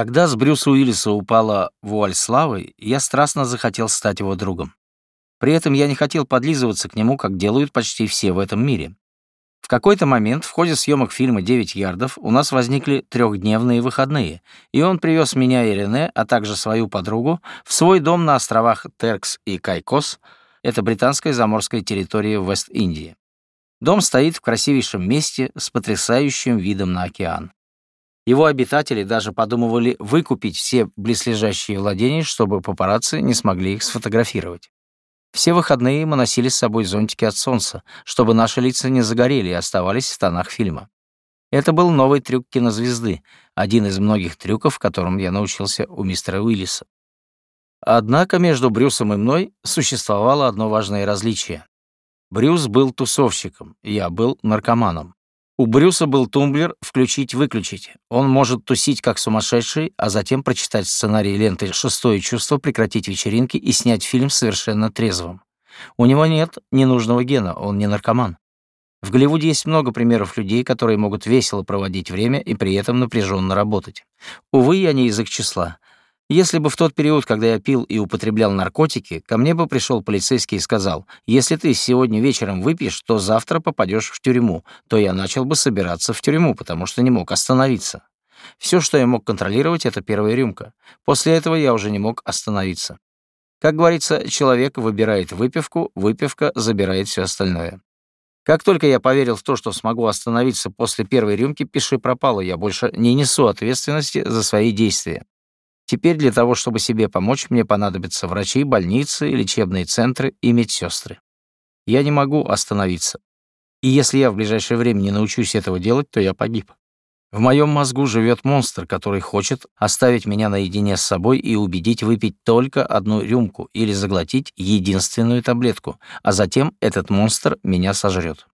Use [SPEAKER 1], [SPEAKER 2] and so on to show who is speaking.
[SPEAKER 1] Когда с Брюса Уиллиса упала вуаль славы, я страстно захотел стать его другом. При этом я не хотел подлизываться к нему, как делают почти все в этом мире. В какой-то момент в ходе съемок фильма «Девять ярдов» у нас возникли трехдневные выходные, и он привез меня и Рене, а также свою подругу, в свой дом на островах Теркс и Кайкос, это британская заморская территория Вест-Индии. Дом стоит в красивейшем месте с потрясающим видом на океан. Его обитатели даже подумывали выкупить все близлежащие владения, чтобы папарацци не смогли их сфотографировать. Все выходные мы носили с собой зонтики от солнца, чтобы наши лица не загорели и оставались в тонах фильма. Это был новый трюк кинозвезды, один из многих трюков, которым я научился у мистера Уиллиса. Однако между Брюсом и мной существовало одно важное различие. Брюс был тусовщиком, я был наркоманом. У Брюса был тумблер «включить-выключить». Он может тусить как сумасшедший, а затем прочитать сценарий ленты «Шестое чувство», прекратить вечеринки и снять фильм совершенно трезвым. У него нет ненужного гена, он не наркоман. В Голливуде есть много примеров людей, которые могут весело проводить время и при этом напряженно работать. Увы, я не из их числа. Если бы в тот период, когда я пил и употреблял наркотики, ко мне бы пришел полицейский и сказал, «Если ты сегодня вечером выпьешь, то завтра попадешь в тюрьму», то я начал бы собираться в тюрьму, потому что не мог остановиться. Все, что я мог контролировать, это первая рюмка. После этого я уже не мог остановиться. Как говорится, человек выбирает выпивку, выпивка забирает все остальное. Как только я поверил в то, что смогу остановиться после первой рюмки, пиши пропало, я больше не несу ответственности за свои действия. Теперь для того, чтобы себе помочь, мне понадобятся врачи, больницы, лечебные центры и медсестры. Я не могу остановиться. И если я в ближайшее время не научусь этого делать, то я погиб. В моем мозгу живет монстр, который хочет оставить меня наедине с собой и убедить выпить только одну рюмку или заглотить единственную таблетку, а затем этот монстр меня сожрет.